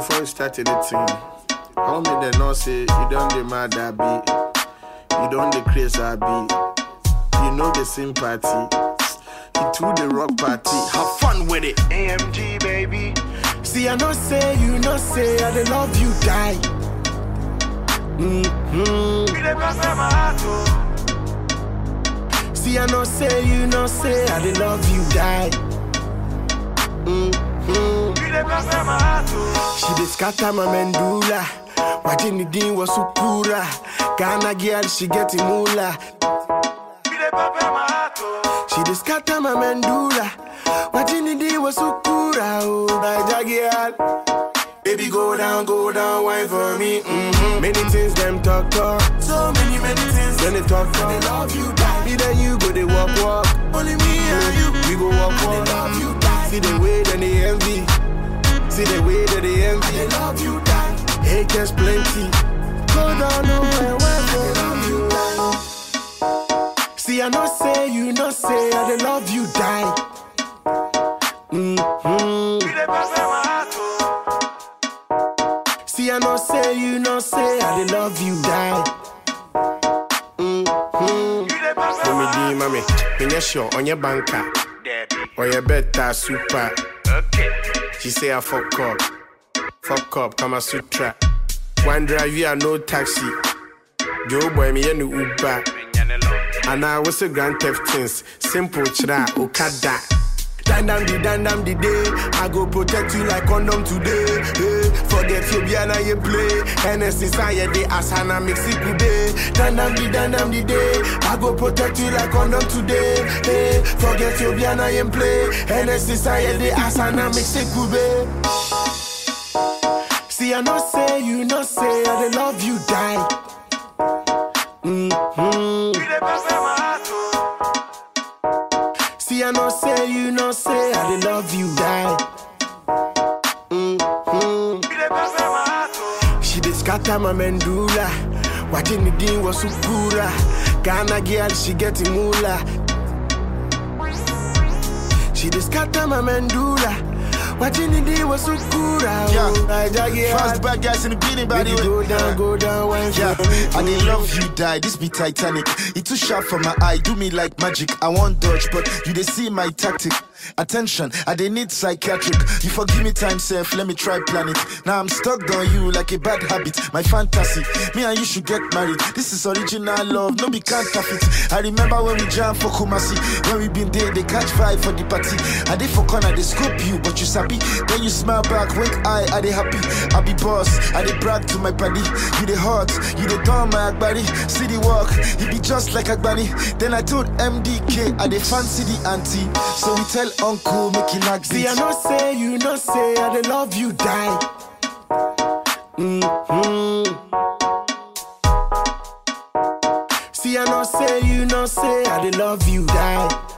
before you start anything. I want me to know say you don't the mad I be. You don't the crazy I be. You know the sympathy. You to the rock party. Have fun with it. AMG baby. See I know say you know say I dey love you die. Mm-hmm. See I know say you know say I dey love you die. Mm-hmm. She dey scatter my mandula. The din was supura. Ghana girl, she get moolah. She dey scatter my mandula. The din was supura. Oh, my girl. Baby, go down, go down, wine for me. Mm-hmm. Many things them talk talk. So many, many things. Then they talk talk. They love you back. Me then you go, they walk walk. Only me and you. We go walk walk. They love you back. See the way that they envy. See the way that they envy. They love you back. Haters plenty. Go down, no way, wine for love you back. See, I know say you know say I they love you die. Mm-hmm. See, I know say you know say I they love you die. Mm-hmm. Mommy D, mommy, when you're sure on your banker, or your better super. She say I fuck up, fuck up, Kama Sutra. One drive here, no taxi. Joe boy, me and Uber. And I was a grand theft things, simple chra, okada. Dandam di dandam di day. I go protect you like condom today. Hey, forget you be and you play. NS inside your day, Asana mix it today. Dandam di dandam di day. I go protect you like condom today. Hey, forget you be and you play. NS inside your day, Asana mix it today. See, I know say you know say I love you die. See, I know say you know say I dey love you die. Mm-hmm. She dey scatter my mandula. Watching the din was sukura. Ghana girl, she getting moolah. She dey scatter my mandula. Watching the din was. Yeah. Naija Fast girl. bad guys in the beating, the go down, go down, wine Yeah. I did love you die. This be Titanic. It too sharp for my eye. Do me like magic. I want dodge, but you they see my tactic. Attention, I they need psychiatric. You forgive me time, self. Let me try plan it. Now I'm stuck on you like a bad habit. My fantasy. Me and you should get married. This is original love, no be counterfeit. I remember when we jam for Kumasi. When we been there, they catch vibe for the party. I did for corner, they scope you, but you sabi. Then you smile back, wink eye, I they happy. I be boss, I they brag to my buddy. You the hot, you the dumb, my Agbani. See the walk, you be just like Agbani. Then I told MDK, I they fancy the auntie. So we tell uncle, make it like See, I know say you know say I dey love you die. Mm-hmm. See, I know say you know say I dey love you die.